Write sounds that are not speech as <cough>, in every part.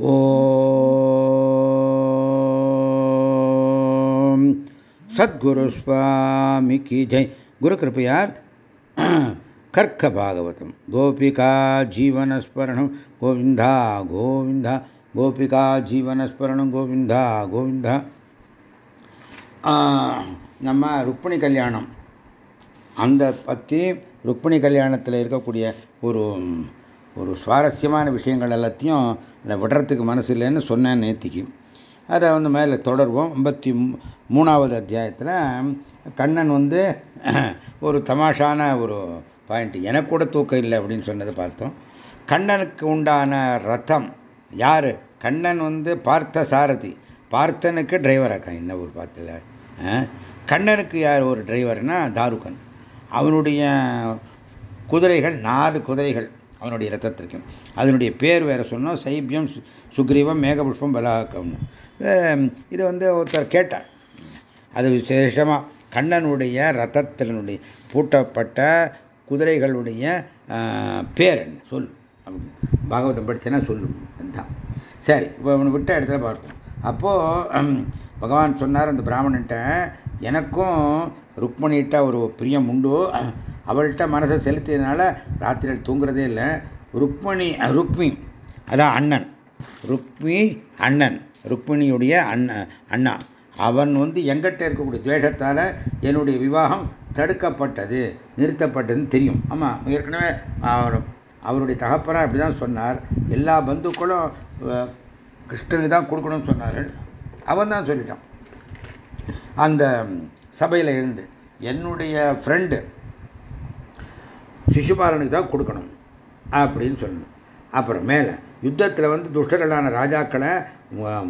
ஓம். சத்குரு சுவாமி கி ஜெய். குரு கிருப்பையால் <clears throat> கர்க்க பாகவதம் கோபிகா ஜீவனஸ்மரணம். கோவிந்தா கோவிந்தா. கோபிகா ஜீவனஸ்மரணம். கோவிந்தா கோவிந்தா. நம்ம ருக்மிணி கல்யாணம். அந்த பற்றி ருக்மிணி கல்யாணத்தில் இருக்கக்கூடிய ஒரு ஒரு சுவாரஸ்யமான விஷயங்கள் எல்லாத்தையும் அதை விடுறதுக்கு மனசு இல்லைன்னு சொன்னேன் நேத்திக்கு. அதை வந்து மேலே தொடர்வோம். ஐம்பத்தி மூணாவது அத்தியாயத்தில் கண்ணன் வந்து <clears throat> ஒரு தமாஷான ஒரு பாயிண்ட் எனக்கு கூட தூக்கம் இல்லை அப்படின்னு சொன்னதை பார்த்தோம். கண்ணனுக்கு உண்டான ரத்தம் யார்? கண்ணன் வந்து பார்த்த சாரதி. பார்த்தனுக்கு டிரைவர் இருக்கான் இந்த ஒரு பார்த்தல கண்ணனுக்கு யார் ஒரு டிரைவர்னா தாருகன். அவனுடைய குதிரைகள் நாலு குதிரைகள். அவனுடைய ரத்தத்திற்கும் அதனுடைய பேர் வேற சொன்னோம் சைபியம் சுக்ரீவம் மேகபுஷ்பம் பலாக்கம்னு இதை வந்து ஒருத்தர் கேட்டார். அது விசேஷமாக கண்ணனுடைய ரத்தத்தினுடைய பூட்டப்பட்ட குதிரைகளுடைய பேர் என்ன? சொல் பாகவதம் படித்தேன்னா சொல்லு. அதுதான் சரி இப்போ அவனை விட்ட இடத்துல பார்ப்போம். அப்போது பகவான் சொன்னார் அந்த பிராமணன்ட்ட எனக்கும் ருக்மணிட்ட ஒரு பிரியம் உண்டு. அவள்கிட்ட மனசை செலுத்தியதுனால ராத்திரியில் தூங்குறதே இல்லை. ருக்மணி ருக்மி அதான் அண்ணன். ருக்மி அண்ணன். ருக்மிணியுடைய அண்ணன் அண்ணா. அவன் வந்து எங்கிட்ட இருக்கக்கூடிய துவேஷத்தால் என்னுடைய விவாகம் தடுக்கப்பட்டது நிறுத்தப்பட்டதுன்னு தெரியும். ஆமாம் ஏற்கனவே அவருடைய தகப்பனா அப்படி தான் சொன்னார். எல்லா பந்துக்களும் கிருஷ்ணனுக்கு தான் கொடுக்கணும்னு சொன்னார்கள் அவன் தான் சொல்லிட்டான். அந்த சபையில் இருந்து. என்னுடைய ஃப்ரெண்டு சிசுபாலனுக்கு தான் கொடுக்கணும் அப்படின்னு சொல்லணும். அப்புறம் மேலே யுத்தத்தில் வந்து துஷ்டர்களான ராஜாக்களை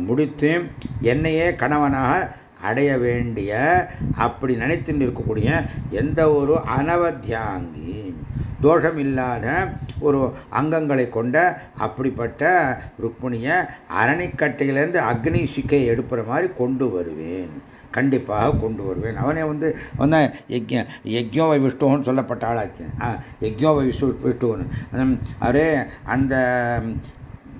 முடித்து என்னையே கணவனாக அடைய வேண்டிய அப்படி நினைத்து இருக்கக்கூடிய எந்த ஒரு அனவத்தியாங்கி தோஷம் இல்லாத ஒரு அங்கங்களை கொண்ட அப்படிப்பட்ட ருக்மிணியை அரணிக்கட்டையிலேருந்து அக்னி சிக்கை எடுப்புற மாதிரி கொண்டு வருவேன். கண்டிப்பாக கொண்டு வருவேன். அவனே வந்து வந்து யஜ்ய யஜ்யோவை விஷ்ணுன்னு சொல்லப்பட்ட ஆளாச்சு. யஜ்யோவை விஷ்ணு விஷ்ணுன்னு. அரே அந்த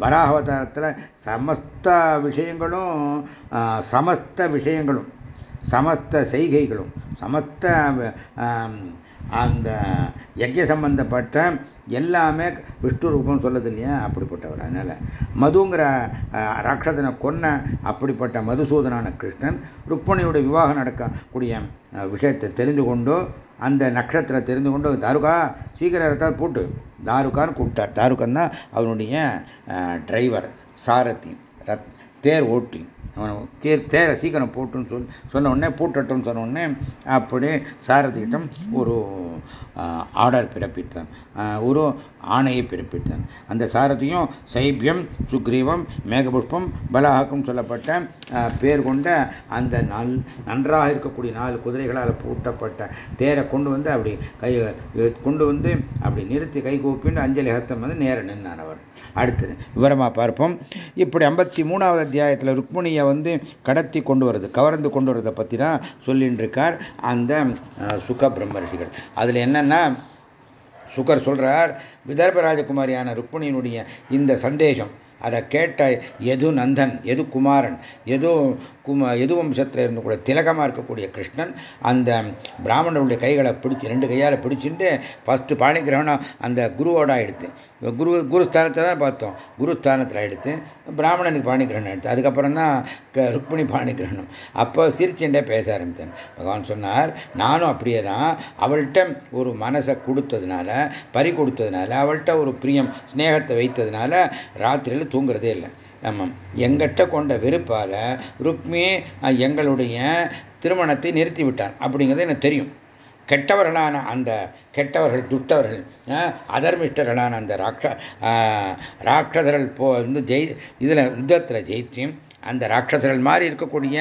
வராகவதாரத்தில் சமஸ்த விஷயங்களும் சமஸ்த விஷயங்களும் சமஸ்த செய்கைகளும் சமஸ்த அந்த யஜ்ய சம்பந்தப்பட்ட எல்லாமே விஷ்ணு ரூபம் சொல்லது இல்லையா அப்படிப்பட்டவர். அதனால் மதுங்கிற ராட்சதனை கொன்ன அப்படிப்பட்ட மதுசூதனான கிருஷ்ணன் ருக்மணியுடைய விவாகம் நடக்கக்கூடிய விஷயத்தை தெரிந்து கொண்டு அந்த நட்சத்திரம் தெரிந்து கொண்டு தாருகா சீக்கிரம் ரத்தான் போட்டு. தாருகான்னு கூப்பிட்டார். தாருகன் தான் அவனுடைய டிரைவர் சாரதி ரத் தேர் ஓட்டி. அவன் தேர் தேரை சீக்கிரம் போட்டுன்னு சொல் சொன்ன உடனே பூட்டட்டும்னு சொன்ன உடனே அப்படி சாரதியிடம் ஒரு ஆர்டர் பிறப்பித்தான். ஒரு ஆணையை பிறப்பித்தான். அந்த சாரதியும் சைபியம் சுக்ரீவம் மேகபுஷ்பம் பலஹாக்கும் சொல்லப்பட்ட பேர் கொண்ட அந்த நல் நன்றாக இருக்கக்கூடிய நாலு குதிரைகளால் பூட்டப்பட்ட தேரை கொண்டு வந்து அப்படி கை கொண்டு வந்து அப்படி நிறுத்தி கை கூப்பின்னு அஞ்சலி ஹத்தம் வந்து நேர நின்றான் அவர். அடுத்தது விவரமாக பார்ப்போம். இப்படி ஐம்பத்தி மூணாவது அத்தியாயத்தில் ருக்மிணியை வந்து கடத்தி கொண்டு வருது கவர்ந்து கொண்டு வரதை பற்றி தான் சொல்லின்னு இருக்கார் அந்த சுக பிரம்மர்ஷிகள் அதில் என்னன்னா சுகர் சொல்றார் விதர்ப ராஜகுமாரியான ருக்மிணியினுடைய இந்த சந்தேஷம் அதை கேட்ட எது நந்தன் எது குமாரன் எது கும எது வம்சத்தில் இருந்து கூட திலகமாக இருக்கக்கூடிய கிருஷ்ணன் அந்த பிராமணருடைய கைகளை பிடிச்சி ரெண்டு கையால் பிடிச்சிட்டு ஃபஸ்ட்டு பாணிகிரகணம் அந்த குருவோட ஆயிடுத்து குரு குருஸ்தானத்தை தான் பார்த்தோம். குருஸ்தானத்தில் ஆயிடுத்து பிராமணனுக்கு பாணிகிரகணம் எடுத்து அதுக்கப்புறம் தான் ருக்மிணி பாணிகிரகணம். அப்போ சிரிச்சுட்டே பேச ஆரம்பித்தேன். பகவான் சொன்னார் நானும் அப்படியே தான் அவள்கிட்ட ஒரு மனசை கொடுத்ததுனால பறி கொடுத்ததுனால அவள்கிட்ட ஒரு பிரியம் ஸ்னேகத்தை வைத்ததுனால ராத்திரியில் தூங்குறதே இல்லை. ஆமாம் எங்கிட்ட கொண்ட வெறுப்பால் ருக்மி எங்களுடைய திருமணத்தை நிறுத்திவிட்டான் அப்படிங்கிறது எனக்கு தெரியும். கெட்டவர்களான அந்த கெட்டவர்கள் துட்டவர்கள் அதர்மிஷ்டர்களான அந்த ராட்ச ராட்சதர்கள் போ வந்து ஜெய் இதில் யுத்தத்தில் ஜெயித்தியும் அந்த ராட்சதர்கள் மாதிரி இருக்கக்கூடிய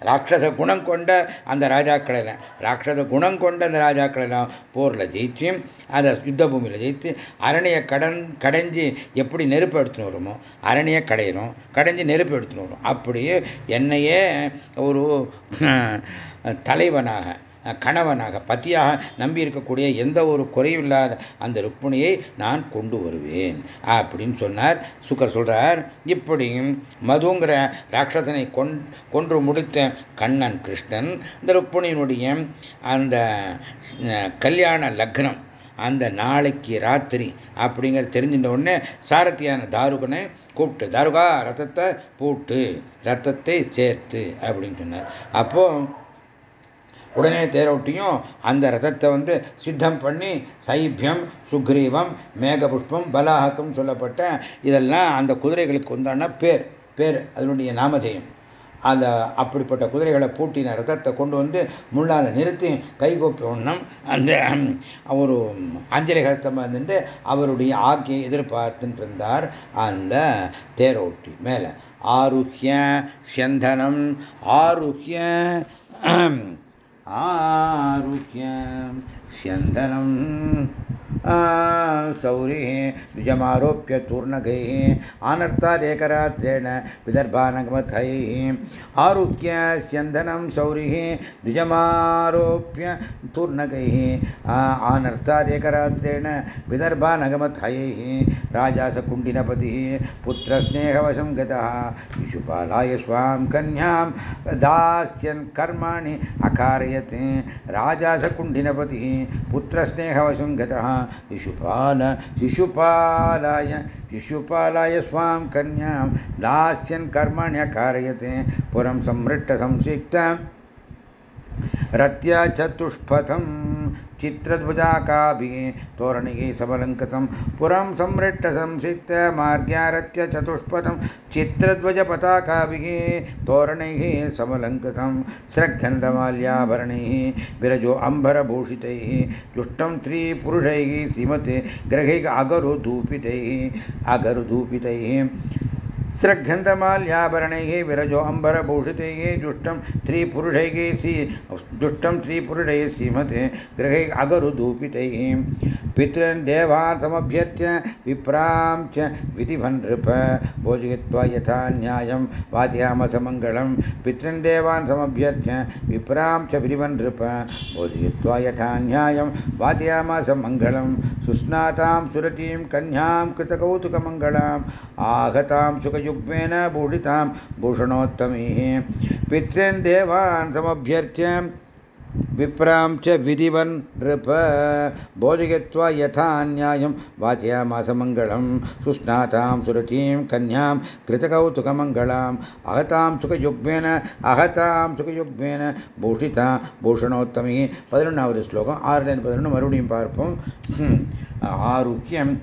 ராட்சச குணம் கொண்ட அந்த ராஜாக்களை ராட்சச குணம் கொண்ட அந்த ராஜாக்களெல்லாம் போரில் ஜெயிச்சு அந்த யுத்த பூமியில் ஜெயித்து அரணியை கடன் கடைஞ்சி எப்படி நெருப்பு எடுத்துன்னு வருமோ அரணியை கடையிறோம் கடைஞ்சி நெருப்பு எடுத்துன்னு வரும் அப்படியே என்னையே ஒரு தலைவனாக கணவனாக பத்தியாக நம்பி இருக்கக்கூடிய எந்த ஒரு குறையும் இல்லாத அந்த ருக்மிணியை நான் கொண்டு வருவேன் அப்படின்னு சொன்னார். சுக்கர் சொல்றார் இப்படியும் மதுங்கிற ராட்சசனை கொன்று முடித்த கண்ணன் கிருஷ்ணன் இந்த ருக்மிணியினுடைய அந்த கல்யாண லக்னம் அந்த நாளைக்கு ராத்திரி அப்படிங்கிற தெரிஞ்சின்ற உடனே சாரத்தியான தாருகனை கூப்பிட்டு தாருகா ரத்தத்தை போட்டு ரத்தத்தை சேர்த்து அப்படின்னு சொன்னார். அப்போ உடனே தேரோட்டியும் அந்த ரதத்தை வந்து சித்தம் பண்ணி சைபியம் சுக்ரீவம் மேகபுஷ்பம் பலாஹக்கம் சொல்லப்பட்ட இதெல்லாம் அந்த குதிரைகளுக்கு உண்டான பேர் பேர் அதனுடைய நாமதேயம். அந்த அப்படிப்பட்ட குதிரைகளை பூட்டின ரதத்தை கொண்டு வந்து முள்ளால் நிறுத்தி கைகோப்பி ஒன்றும் அந்த ஒரு அஞ்சலி கருத்தமாக இருந்துட்டு அவருடைய ஆக்கியை எதிர்பார்த்துட்டு இருந்தார் அந்த தேரோட்டி மேலே. ஆருஹ்ய செந்தனம் ஆருஹ்ய आरुह्यं स्यन्दनं सौरिः, द्विजमारोप्य तूर्णकैः आनर्तादेकरात्रेण विदर्भानगमथैः। आरुह्य स्यन्दनं सौरिः, द्विजमारोप्य तूर्णकैः आनर्तादेकरात्रेण विदर्भानगमथैः। राजासकुण्डिनपतिः पुत्रस्नेहवशं गतः शिशुपालाय स्वां कन्यां दास्यन् कर्माणि अकारयत्। राजासकुण्डिनपतिः पुत्रस्नेहवशं गतः शिशुपाल शिशुपालाय शिशुपालाय स्वां कन्यां दास्यन् कर्मण्यकारयते पुरं संमृष्टसंसिक्तं रत्या चतुष्पथं चित्रध्वजाकाभिः तोरणिः सबलङ्कृतं पुरं संमृष्टसंसिक्तमार्ग्यारत्य चतुष्पथं चित्रध्वजपताकाभिः तोरणैः समलङ्कृतं स्रग्गन्धमाल्याभरणैः विरजो अम्बरभूषितैः जुष्टं स्त्रीपुरुषैः श्रीमते ग्रहैः अगरुधूपितैः अगरुधूपितैः स्रग्गन्धमाल्याभरणैः विरजो अम्बरभूषितैः जुष्टं स्त्रीपुरुषैः श्री जुष्टं स्त्रीपुरुषैः श्रीमते गृहैः अगरुधूपितैः पितॄन् देवान् समभ्यर्च्य विप्रां च विधिभनृप भोजयित्वा यथा न्यायं वाचयामसमङ्गलं। पितॄन् देवान् समभ्यर्च्य विप्रां च विधिवनृप भोजयित्वा यथा न्यायं वाचयामसमङ्गलं। सुस्नातां सुरतीं कन्यां कृतकौतुकमङ्गलाम्। आगतां सुखयुग्मेन भूषितां भूषणोत्तमीः पितॄन् देवान् समभ्यर्च्य विप्रां च विधिवन् नृप बोधयित्वा यथा न्यायं वाचयामासमङ्गलं सुस्नातां सुरतीं कन्यां कृतकौतुकमङ्गलाम् अहतां सुखयुग्मेन अहतां सुखयुग्मेन பூஷிதா பூஷணோத்தமி பதினொன்றாவது ஸ்லோகம் ஆறுலேருந்து பதினொன்று மறுபடியும் பார்ப்போம் ஆரோக்கியம்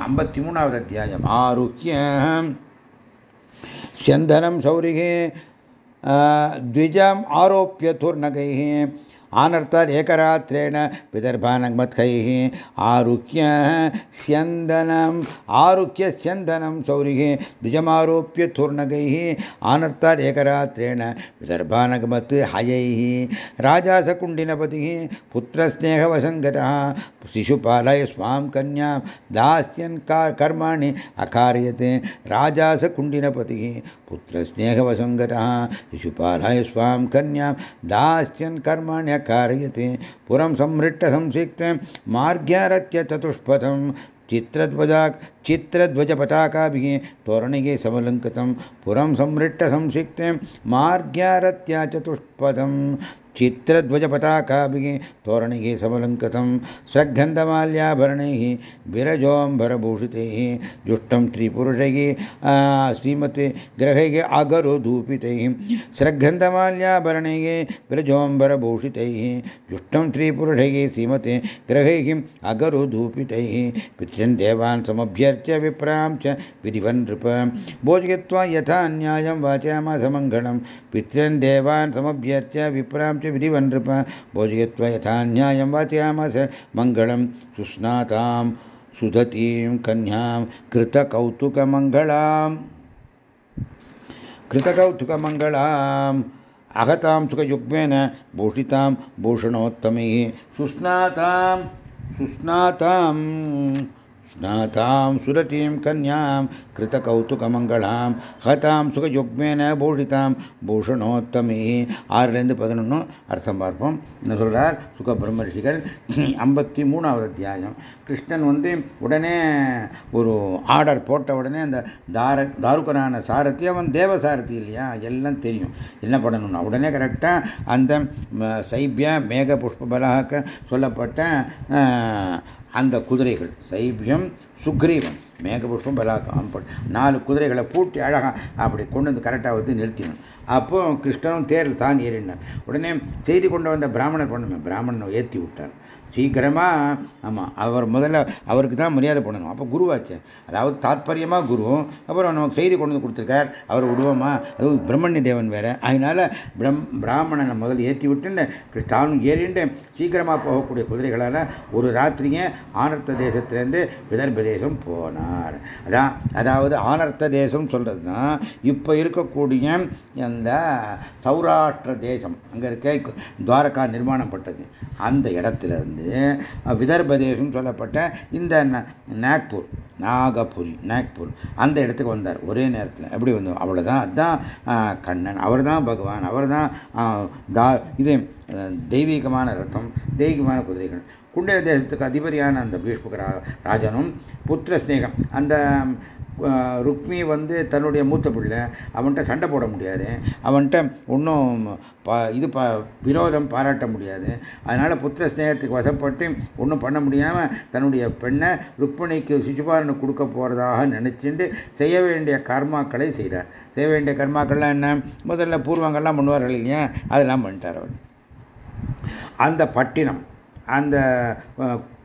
ஐம்பத்தி மூணாவது அத்தியாயம் ஆரோக்கியம் स्यन्धनं सौरिगे द्विजम् आरोप्य तुर्नगैः आनर्तरेकरात्रेण विदर्भानग्मत्कैः आरुह्य स्यन्दनम्, आरुह्य स्यन्दनं सौरिगे द्विजमारोप्य तुर्नगैः आनर्तरेकरात्रेण विदर्भानगमत् हयैः। राजासकुण्डिनपतिः पुत्रस्नेहवसङ्गतः शिशुपालय स्वां कन्यां दास्यन् कर्माणि अकारयते। राजासकुण्डिनपतिः पुत्रस्नेहवसङ्गतः शिशुपालय स्वां कन्यां दास्यन् कर्माण्य कारयते पुरं संहृष्टसंसिक्तं मार्ग्यारत्य चतुष्पथं चित्रध्वजा चित्रध्वजपताकाभिः तोरणिगे समलङ्कृतं पुरं संहृष्टसंसिक्तं मार्ग्यारत्या चतुष्पथं। चित्रध्वजपताकाभिः तोरणिगे समलङ्कृतं सद्गन्धमाल्याभरणैः विरजोऽम्बरभूषितैः जुष्टं त्रिपुरुषैः श्रीमते ग्रहैः अगरुधूपितैः सद्गन्धमाल्याभरणैः विरजोऽम्बरभूषितैः जुष्टं त्रिपुरुषैः श्रीमते ग्रहैः अगरुधूपितैः पितृन् देवान् समभ्यर्च्य विप्रां च विधिवन् नृप। भोजयित्वा यथा न्यायं वाचयामासमङ्गलं पितृन् देवान् समभ्यर्च्य विप्रां च विधिवन् नृप भोजयित्वा यथा न्यायं वाचयामास। मङ्गलं सुस्नातां, सुधतीं कन्यां, कृतकौतुकमङ्गलाम्। कृतकौतुकमङ्गलाम्, अहतां सुखयुग्मेन भूषितां भूषणोत्तमैः। सुस्नातां सुस्नातां स्नातां கிருதகௌதுகமங்களாம் ஹதாம் சுகயுக்மேன பூஷிதாம் பூஷணோத்தமே ஆறுலேருந்து பதினொன்று அர்த்தம் பார்ப்போம் என்ன சொல்கிறார் சுக பிரம்ம ரிஷிகள் ஐம்பத்தி மூணாவது அத்தியாயம் கிருஷ்ணன் வந்து உடனே ஒரு ஆர்டர் போட்ட உடனே அந்த தார தாருக்கனான சாரதி அவன் தேவ சாரதி இல்லையா எல்லாம் தெரியும் என்ன பண்ணணும்னா உடனே கரெக்டாக அந்த சைபியா மேக புஷ்பபலாக சொல்லப்பட்ட அந்த குதிரைகள் சைபியம் சுக்ரீவன் மேகபுஷ்பம் பலாக்கம் நாலு குதிரைகளை பூட்டி அழகாக அப்படி கொண்டு வந்து கரெக்டாக வந்து நிறுத்தினோம் அப்போ கிருஷ்ணனும் தேரில் தான் ஏறினார். உடனே செய்தி கொண்டு வந்த பிராமணர் பண்ணுமே பிராமணனை ஏற்றி விட்டார். சீக்கிரமாக ஆமாம் அவர் முதல்ல அவருக்கு தான் மரியாதை பண்ணணும். அப்போ குருவாச்சு. அதாவது தாத்பரியமாக குரு அப்புறம் நமக்கு செய்தி கொண்டு வந்து கொடுத்துருக்கார். அவர் விடுவோமா அதுவும் பிரம்மண்ய தேவன் வேற. அதனால பிரம் பிராமணனை முதல்ல ஏற்றி விட்டுன்னு தானும் ஏறிண்டு சீக்கிரமாக போகக்கூடிய குதிரைகளால் ஒரு ராத்திரியே ஆனர்த்த தேசத்திலேருந்து விதர்ப தேசம் போனார். அதான் அதாவது ஆனர்த்த தேசம் சொல்கிறது தான் இப்போ இருக்கக்கூடிய அந்த சௌராஷ்டிர தேசம். அங்கே இருக்க துவாரகா நிர்மாணம் பட்டது. அந்த இடத்துல இருந்து விதர்ப தேசம் சொல்லப்பட்ட இந்த நாக்பூர் நாகபுரி நாக்பூர். அந்த இடத்துக்கு வந்தார். ஒரே நேரத்தில். எப்படி வந்தோம்? அவ்வளோதான் அதுதான் கண்ணன். அவர் தான் பகவான் அவர் தான் இது தெய்வீகமான ரத்தம் தெய்வீகமான குதிரைகள். குண்டே தேசத்துக்கு அதிபதியான அந்த பீஷ்மக ராஜனும் புத்திர ஸ்நேகம் அந்த ருக்மி வந்து தன்னுடைய மூத்த பிள்ளை. அவன்கிட்ட சண்டை போட முடியாது. அவன்கிட்ட ஒன்றும் இது ப விரோதம் பாராட்ட முடியாது. அதனால் புத்திர ஸ்நேகத்துக்கு வசப்பட்டு ஒன்றும் பண்ண முடியாமல் தன்னுடைய பெண்ணை ருக்மிணிக்கு சிசுபாரனு கொடுக்க போகிறதாக நினச்சிட்டு செய்ய வேண்டிய கர்மாக்களை செய்தார். செய்ய வேண்டிய கர்மாக்கள்லாம் என்ன? முதல்ல பூர்வங்கள்லாம் பண்ணுவார்கள் இல்லையா? அதெல்லாம் பண்ணிட்டார் அவர். அந்த பட்டினம் அந்த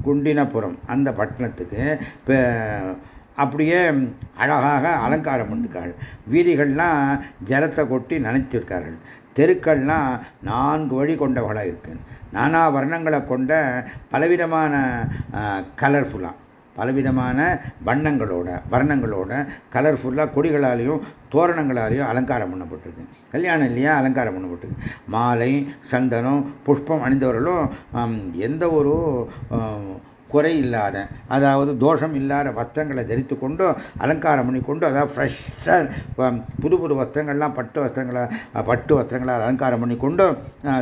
குண்டினபுரம் அந்த பட்டணத்துக்கு அப்படியே அழகாக அலங்காரம் பண்ணிருக்கார்கள். வீதிகள்லாம் ஜலத்தை கொட்டி நனைச்சிருக்கார்கள் தெருக்கள்லாம் நான்கு வழி கொண்டவர்களாக இருக்கு. நானா வர்ணங்களை கொண்ட பலவிதமான கலர்ஃபுல்லாக பலவிதமான வண்ணங்களோட வர்ணங்களோட கலர்ஃபுல்லாக கொடிகளாலையும் தோரணங்களாலையும் அலங்காரம் பண்ணப்பட்டிருக்கு. கல்யாணம் இல்லையா? அலங்காரம் பண்ணப்பட்டிருக்கு. மாலை சந்தனம் புஷ்பம் அணிந்தவர்களும் எந்த ஒரு குறை இல்லாத அதாவது தோஷம் இல்லாத வஸ்திரங்களை தரித்து கொண்டு அலங்காரம் பண்ணி கொண்டு அதாவது ஃப்ரெஷ்ஷாக புது புது வஸ்திரங்கள்லாம் பட்டு வஸ்திரங்களை பட்டு வஸ்திரங்களால் அலங்காரம் பண்ணி கொண்டு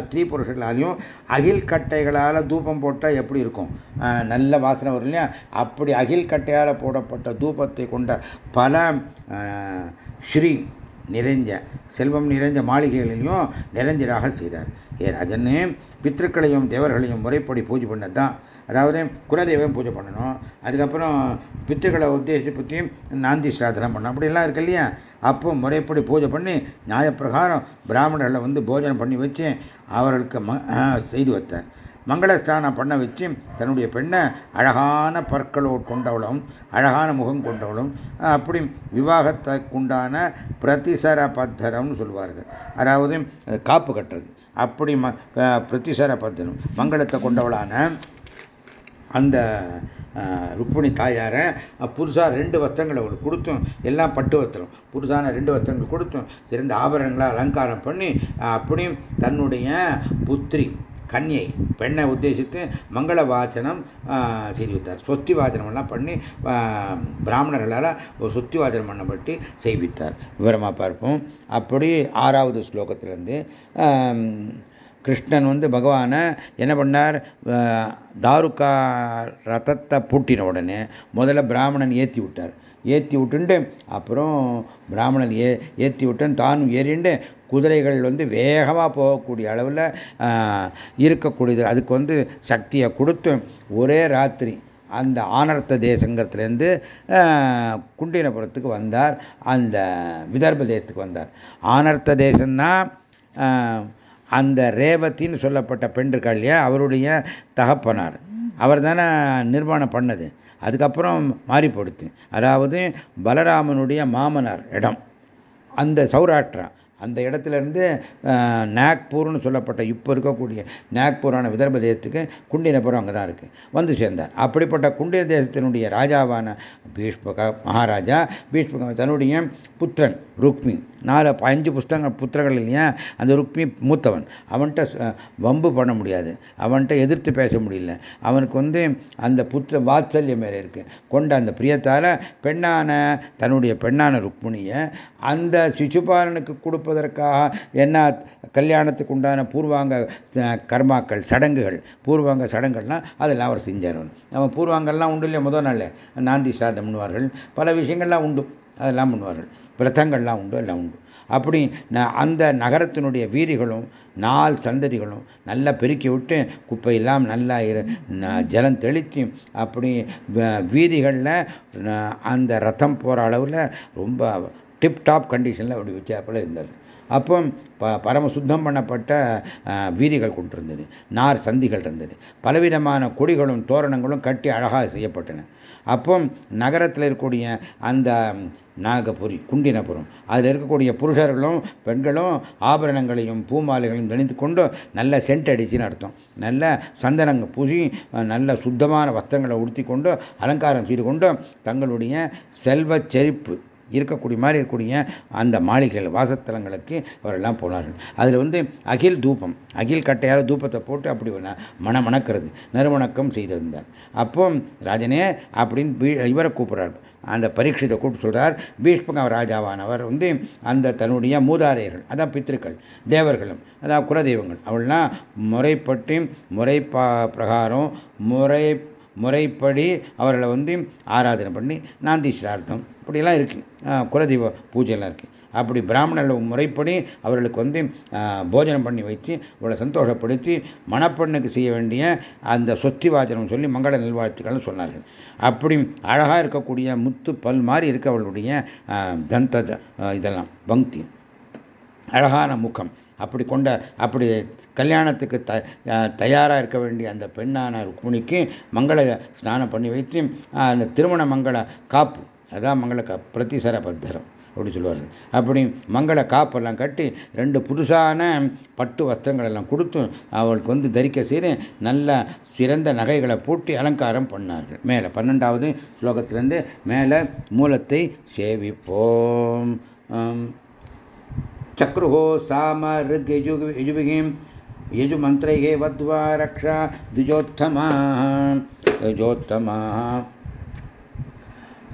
ஸ்திரீ புருஷர்களாலையும் அகில் கட்டைகளால் தூபம் போட்டால் எப்படி இருக்கும்? நல்ல வாசனை வரும் இல்லையா? அப்படி அகில் கட்டையால் போடப்பட்ட தூபத்தை கொண்ட பல ஸ்ரீ நிறைஞ்ச செல்வம் நிறைஞ்ச மாளிகைகளிலையும் நிறைஞ்சராக செய்தார். ஏ ராஜன்னு பித்திருக்களையும் தேவர்களையும் முறைப்படி பூஜை பண்ணது தான் அதாவது குலதெய்வம் பூஜை பண்ணணும். அதுக்கப்புறம் பித்துகளை உத்தேசி பற்றியும் நாந்தி சாதனம் பண்ணணும். அப்படிலாம் இருக்கு இல்லையா? அப்போ முறைப்படி பூஜை பண்ணி நியாயப்பிரகாரம் பிராமணர்களை வந்து போஜனம் பண்ணி வச்சு அவர்களுக்கு செய்து வைத்தார் மங்களஸ்தானம் பண்ண வச்சு தன்னுடைய பெண்ணை அழகான பற்களோடு கொண்டவளும் அழகான முகம் கொண்டவளும் அப்படி விவாகத்துக்குண்டான பிரதிசர பத்தரம்னு சொல்வார்கள். அதாவது காப்பு கட்டுறது. அப்படி ம பிரதிசர பத்தனம் மங்களத்தை கொண்டவளான அந்த ருக்மிணி தாயாரை புதுசாக ரெண்டு வஸ்திரங்களை அவளுக்கு கொடுத்தும். எல்லாம் பட்டு வஸ்திரம். புதுசான ரெண்டு வஸ்திரங்கள் கொடுத்தும். சிறந்த ஆபரணங்களை அலங்காரம் பண்ணி அப்படியும் தன்னுடைய புத்திரி கன்யை பெண்ணை உத்தேசித்து மங்கள வாச்சனம் செய்து வைத்தார். சொத்தி வாச்சனமெல்லாம் பண்ணி பிராமணர்களால் ஒரு சொத்தி வாச்சனம் பண்ணப்பட்டு செய்வித்தார். விவரமாக பார்ப்போம். அப்படி ஆறாவது ஸ்லோகத்திலேருந்து கிருஷ்ணன் வந்து பகவானை என்ன பண்ணார்? தாருக்கா ரதத்தை பூட்டின உடனே முதல்ல பிராமணன் ஏற்றி விட்டார். ஏற்றி விட்டுண்டு அப்புறம் பிராமணன் ஏ ஏற்றி விட்டுன்னு தானும் ஏறிண்டு குதிரைகள் வந்து வேகமாக போகக்கூடிய அளவில் இருக்கக்கூடியது. அதுக்கு வந்து சக்தியை கொடுத்து ஒரே ராத்திரி அந்த ஆனர்த்த தேசங்கிறதுலேருந்து குண்டினபுரத்துக்கு வந்தார். அந்த விதர்ப தேசத்துக்கு வந்தார். ஆனர்த்த தேசம்னா அந்த ரேவத்தின்னு சொல்லப்பட்ட பெண் இருக்கா அவருடைய தகப்பனார். அவர் தானே நிர்மாணம் பண்ணது. அதுக்கப்புறம் மாறி போடுத்து. அதாவது பலராமனுடைய மாமனார் இடம். அந்த சௌராஷ்டிரா. அந்த இடத்துல இருந்து நாக்பூர்னு சொல்லப்பட்ட இப்போ இருக்கக்கூடிய நாக்பூரான விதர்ப தேசத்துக்கு குண்டினபுரம் அங்கே தான் இருக்குது வந்து சேர்ந்தார். அப்படிப்பட்ட குண்டின தேசத்தினுடைய ராஜாவான பீஷ்மக மகாராஜா பீஷ்மக தன்னுடைய புத்திரன் ருக்மி. நாலு அஞ்சு புஸ்தகங்கள் புத்திரங்கள் இல்லையா? அந்த ருக்மி மூத்தவன். அவன்கிட்ட வம்பு பண்ண முடியாது. அவன்கிட்ட எதிர்த்து பேச முடியல. அவனுக்கு வந்து அந்த புத்திர வாத்சல்யம் மேலே இருக்கு. கொண்ட அந்த பிரியத்தால் பெண்ணான தன்னுடைய பெண்ணான ருக்மிணியை அந்த சிசுபாலனுக்கு கொடுப்பதற்காக என்ன கல்யாணத்துக்கு உண்டான பூர்வாங்க கர்மாக்கள் சடங்குகள் பூர்வாங்க சடங்குகள்லாம் அதெல்லாம் அவர் செஞ்சார். அவன் பூர்வாங்கள்லாம் உண்டு இல்லையா? முதல் நாள் நாந்தி சாதம் பண்ணுவார்கள் பல விஷயங்கள்லாம் உண்டு. அதெல்லாம் பண்ணுவார்கள். விரதங்கள்லாம் உண்டு எல்லாம் உண்டு. அப்படி அந்த நகரத்தினுடைய வீதிகளும் நாள் சந்ததிகளும் நல்லா பெருக்கி விட்டு குப்பையெல்லாம் நல்லா ஜலம் தெளித்து அப்படி வீதிகளில் அந்த ரத்தம் போகிற அளவில் ரொம்ப டிப் டாப் கண்டிஷனில் அப்படி வச்சாப்பில் இருந்தது. அப்போ ப பரம சுத்தம் பண்ணப்பட்ட வீதிகள் கொண்டிருந்தது. நார் சந்திகள் இருந்தது. பலவிதமான கொடிகளும் தோரணங்களும் கட்டி அழகாக செய்யப்பட்டன. அப்போ நகரத்தில் இருக்கக்கூடிய அந்த நாகபுரி குண்டினபுரம் அதில் இருக்கக்கூடிய புருஷர்களும் பெண்களும் ஆபரணங்களையும் பூமாலைகளையும் தணித்து கொண்டு நல்ல சென்ட் அடிச்சுன்னு அர்த்தம். நல்ல சந்தனங்க பூசி நல்ல சுத்தமான வஸ்திரங்களை உடுத்தி கொண்டு அலங்காரம் செய்து கொண்டு தங்களுடைய செல்வ செழிப்பு இருக்கக்கூடிய மாதிரி இருக்கக்கூடிய அந்த மாளிகைகள் வாசத்தலங்களுக்கு அவரெல்லாம் போனார்கள். அதில் வந்து அகில் தூபம் அகில் கட்டையால் தூபத்தை போட்டு அப்படி மன மணக்கிறது நறுவணக்கம் செய்திருந்தார். அப்போ ராஜனே அப்படின்னு இவரை கூப்பிடுறார். அந்த பரீட்சத்தை கூப்பிட்டு சொல்றார் பீஷ்மக ராஜாவானவர் வந்து அந்த தன்னுடைய மூதாதையர்கள் அதான் பித்திருக்கள் தேவர்களும் அதான் குலதெய்வங்கள் அவள்லாம் முறைப்பட்டு முறை பிரகாரம் முறை முறைப்படி அவர்களை வந்து ஆராதனை பண்ணி நாந்தி சிரார்த்தம் இப்படியெல்லாம் இருக்கு. குலதெய்வ பூஜையெல்லாம் இருக்கு. அப்படி பிராமணர்கள் முறைப்படி அவர்களுக்கு வந்து போஜனம் பண்ணி வைத்து அவளை சந்தோஷப்படுத்தி மணப்பெண்ணுக்கு செய்ய வேண்டிய அந்த சொத்தி வாச்சனம் சொல்லி மங்கள நல்வாழ்த்துக்கள்னு சொன்னார்கள். அப்படி அழகாக இருக்கக்கூடிய முத்து பல் மாதிரி இருக்க அவளுடைய தந்த இதெல்லாம் பங்கி அழகான முகம். அப்படி கொண்ட அப்படி கல்யாணத்துக்கு த தயாராக இருக்க வேண்டிய அந்த பெண்ணான ருக்மிணிக்கு மங்கள ஸ்நானம் பண்ணி வைத்து அந்த திருமண மங்கள காப்பு. அதான் மங்கள கா பிரதிசர பத்தரம். அப்படி சொல்லுவார். அப்படி மங்கள காப்பெல்லாம் கட்டி ரெண்டு புதுசான பட்டு வஸ்திரங்கள் எல்லாம் கொடுத்து அவளுக்கு வந்து தரிக்க செய்து நல்ல சிறந்த நகைகளை பூட்டி அலங்காரம் பண்ணார்கள். மேலே பன்னெண்டாவது ஸ்லோகத்திலேருந்து மேலே மூலத்தை சேவிப்போம். चक्रुः सामऋग्यजुग् यजुभिः यजुमन्त्रैः वद्वा रक्षा द्विजोत्तमा द्विजोत्तमा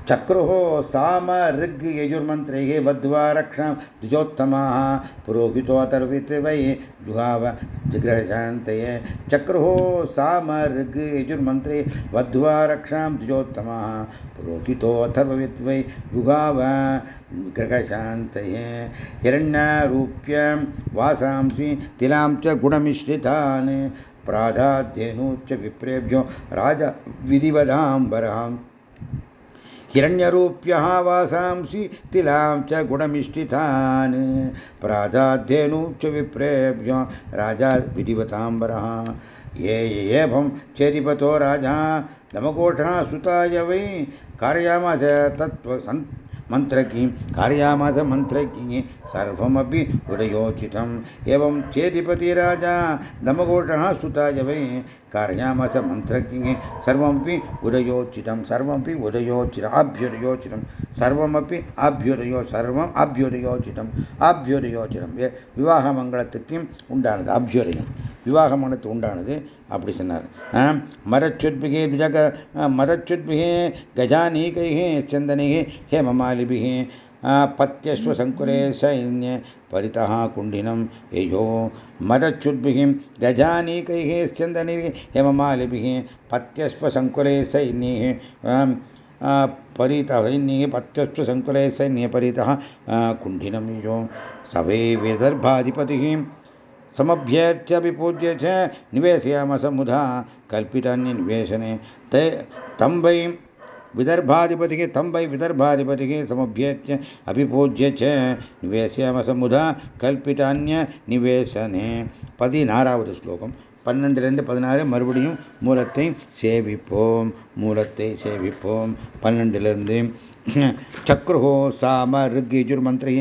चक्रुः साम ऋग् यजुर्मन्त्रैः बद्ध्वा रक्षां द्विजोत्तमाः पुरोहितोऽतर्वित् वै जुहाव जिग्रहशान्तये। चक्रुः साम ऋग् यजुर्मन्त्रे बद्ध्वा रक्षां द्विजोत्तमाः पुरोहितोऽथर्ववित् वै जुहाव ग्रहशान्तये हिरण्यारूप्य वासांसि तिलां च गुणमिश्रितान् प्राधाध्येनूच्च विप्रेभ्यो राजविधिवदाम्बराम् हिरण्यरूप्यः वासांसि तिलां च च विप्रेभ्यो राजा विधिवताम्बरः। ये एवं चेदिपतो राजा दमकोषः सुताय वै कारयामास तत्त्व मन्त्रज्ञ, कारयामास मन्त्रज्ञ सर्वमपि उदयोचितम्। एवं चेदिपतिराजा दमघोषः सुताय वै कारयामास मन्त्रज्ञ सर्वमपि उदयोचितं सर्वमपि उदयोचितम् आभ्युदयोचितं सर्वमपि ஆபியுதயோ சர்வம் ஆபியுதயோச்சிதம் ஆபியுதயோச்சிதம் விவாக மங்களத்துக்கு உண்டானது அபியுதயம் விவாக மங்களத்துக்கு உண்டானது அப்படி சொன்னார் மரச்சுத்பிகே ஜக மரச்சுத்பிகே கஜானீகைः चन्दनैः पत्यश्वसङ्कुले सैन्य परितः कुण्डिनं ययो मदच्युद्भिः गजानीकैः स्यन्दनैः हेममालिभिः पत्यश्वसङ्कुले सैन्यैः परितः सैन्यैः पत्यश्वसङ्कुले सैन्ये परितः कुण्डिनं ययो सवै विदर्भाधिपतिः समभ्येत्य विपूज्य च निवेशयामस मुधा कल्पितान्यनिवेशने ते तं वै विदर्भाधिपतिः तं वै विदर्भाधिपतिः समुभ्येत्य अभिपूज्य च निवेशयामसमुधा கல்பிதான்ய நிவேசனே பதினாறாவது ஸ்லோகம் பன்னெண்டுலேருந்து பதினாறு மறுபடியும் மூலத்தை சேவிப்போம் மூலத்தை சேவிப்போம் பன்னெண்டுலேருந்து चक्रुः साम ऋग्यजुर्मन्त्रै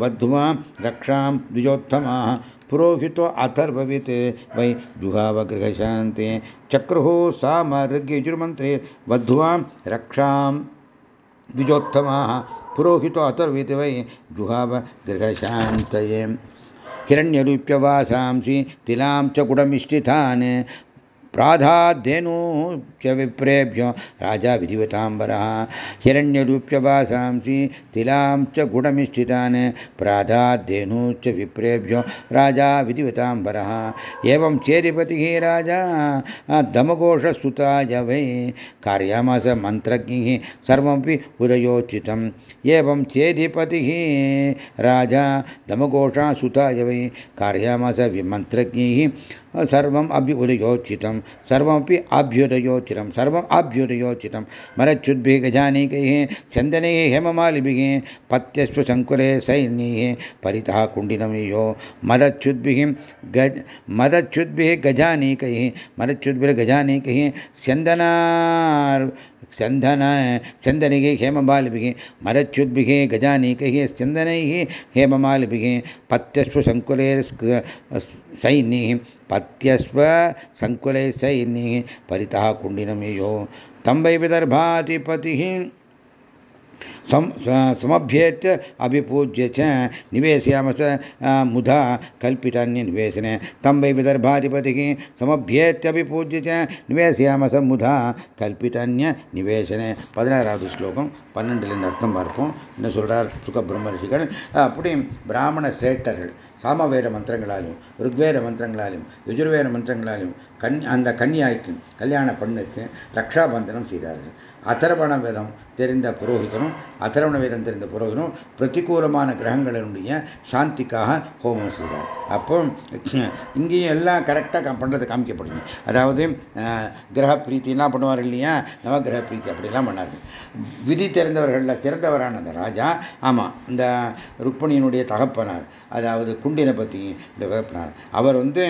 वध्वा रक्षां द्विजोत्तमाः पुरोहितो अथर्ववित्। वै जुहावगृहशान्ते चक्रुः साम ऋग्यजुर्मन्त्रे वध्वा रक्षां। द्विजोत्तमाः पुरोहितो अथर्वित् वै जुहाव गृहशान्तये हिरण्यरूप्यवासांसि तिलां च गुडमिष्टितान् प्राधाद्येनु च विप्रेभ्यो। राजा विधिवताम्बरः, हिरण्यरूप्यवासांसि तिलां च गुडमिष्ठितान् प्राधाद्येनु च विप्रेभ्यो। राजा विधिवताम्बरः, एवं चेरिपतिः राजा, दमघोषसुताय वै। कार्यामास मन्त्रज्ञैः सर्वमपि उदयोचितम्। एवं चेधिपतिः राजा, दमघोषासुताय वै। कार्यामास मन्त्रज्ञैः सर्वम् अभ्युदयोचितं सर्व आभ्युदयोचितं सर्वम् आभ्युदयोचितं मरच्युद्भिः गजानीकैः चन्दनैः, हेममालिभिः पत्यस्व शङ्कुरे सैन्यैः, परितः कुण्डिनं यो मदच्युद्भिः गज, मदच्युद्भिः गजानीकैः मदच्युद्भिर्गजानीकैः चन्दना ಚಂದನ ಚಂದನಿಗೆ मरच्युद्भि ಮರಚ್ಯುದ್ಬಿಗೆ ಗಜಾನೀಕೈಗೆ ಚಂದನೈಗೆ ಹೇಮಮಾಲಿಬಿಗೆ ಪತ್ಯಶ್ವ ಸಂಕುಲೇ ಸೈನ್ಯೈ सैन्यैः परितः कुण्डिनमेयो तं वै विदर्भाधिपतिः समभ्येत्य अभिपूज्य च निवेशयामस मुधा कल्पितान्यनिवेशने तं वै विदर्भाधिपतिः समभ्येत्यभिपूज्य च निवेशयामस मुधा கல்பிதன்ய நிவேசனே பதினாறாவது ஸ்லோகம் பன்னெண்டுலேருந்து அர்த்தம் பார்ப்போம் என்ன சொல்றார் சுக பிரம்ம ரிஷிகள் அப்படி பிராமண சிரேஷ்டர்கள் சாமவேத மந்திரங்களாலும் ருக்வேத மந்திரங்களாலும் யஜுர்வேத மந்திரங்களாலும் கன் அந்த கன்னியாய்க்கு கல்யாண பெண்ணுக்கு ரக்ஷாபந்தனம் செய்தார்கள். அதர்வண வேதம் தெரிந்த புரோகிதனும் அதர்வண வேதம் தெரிந்த புரோகிதனும் பிரதிகூலமான கிரகங்களினுடைய சாந்திக்காக ஹோமம் செய்தார். அப்போ இங்கேயும் எல்லாம் கரெக்டாக பண்ணுறது காமிக்கப்படுது. அதாவது கிரக பிரீத்திலாம் பண்ணுவார் இல்லையா? நவகிரக பிரீத்தி அப்படிலாம் பண்ணார்கள். விதி தெரிந்தவர்களில் சிறந்தவரான அந்த ராஜா ஆமாம் இந்த ருக்மணியினுடைய தகப்பனார். அதாவது குண்டினை பற்றி தகப்பனார் அவர் வந்து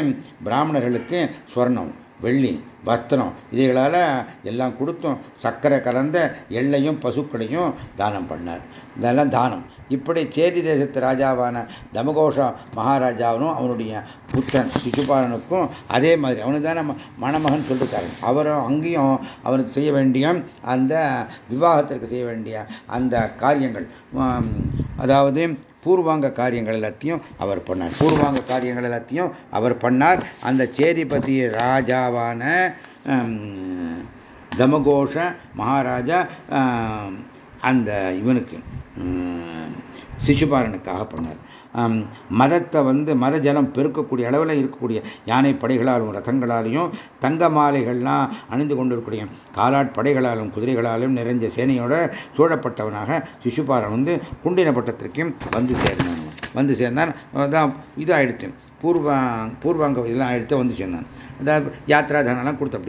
பிராமணர்களுக்கு ஸ்வர்ணம் வெள்ளி வஸ்திரம் இதைகளால் எல்லாம் கொடுத்தும் சர்க்கரை கலந்த எள்ளையும் பசுக்களையும் தானம் பண்ணார். இதெல்லாம் தானம். இப்படி சேதி தேசத்து ராஜாவான தமகோஷ மகாராஜாவனும் அவனுடைய புத்தன் சிசுபாலனுக்கும் அதே மாதிரி அவனுக்கு தான் நம்ம மணமகன் சொல்லிருக்காரு. அவரும் அங்கேயும் அவனுக்கு செய்ய வேண்டிய அந்த விவாகத்திற்கு செய்ய வேண்டிய அந்த காரியங்கள். அதாவது பூர்வாங்க காரியங்கள் எல்லாத்தையும் அவர் பண்ணார். பூர்வாங்க காரியங்கள் எல்லாத்தையும் அவர் பண்ணார். அந்த சேரிபதி ராஜாவான தமகோஷ மகாராஜா அந்த இவனுக்கு சிசுபாலனுக்காக பண்ணார். மதத்தை வந்து மத ஜலம் பெருக்கக்கூடிய அளவில் இருக்கக்கூடிய யானை படைகளாலும் ரதங்களாலையும் தங்க மாலைகள்லாம் அணிந்து கொண்டிருக்கூடிய காலாட் படைகளாலும் குதிரைகளாலும் நிறைஞ்ச சேனையோட சூழப்பட்டவனாக சிசுபாலன் வந்து குண்டின பட்டத்திற்கும் வந்து சேர்ந்தான். வந்து சேர்ந்தான். தான் இதாகிடுச்சு பூர்வா பூர்வாங்க இதெல்லாம் எடுத்து வந்து சேர்ந்தான். அதாவது யாத்திரா தானெல்லாம் கொடுத்த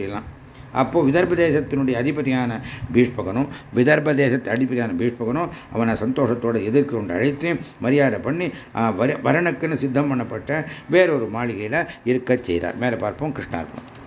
அப்போது அப்போ விதர்ப தேசத்தினுடைய அதிபதியான பீஷ்பகனும் விதர்ப தேசத்து அதிபதியான பீஷ்பகனும் அவனை சந்தோஷத்தோடு எதிர்க்கு கொண்டு அழைத்து மரியாதை பண்ணி வரணுக்குன்னு சித்தம் பண்ணப்பட்ட வேறொரு மாளிகையில் இருக்க செய்தார். மேலே பார்ப்போம் கிருஷ்ணார்பணம்.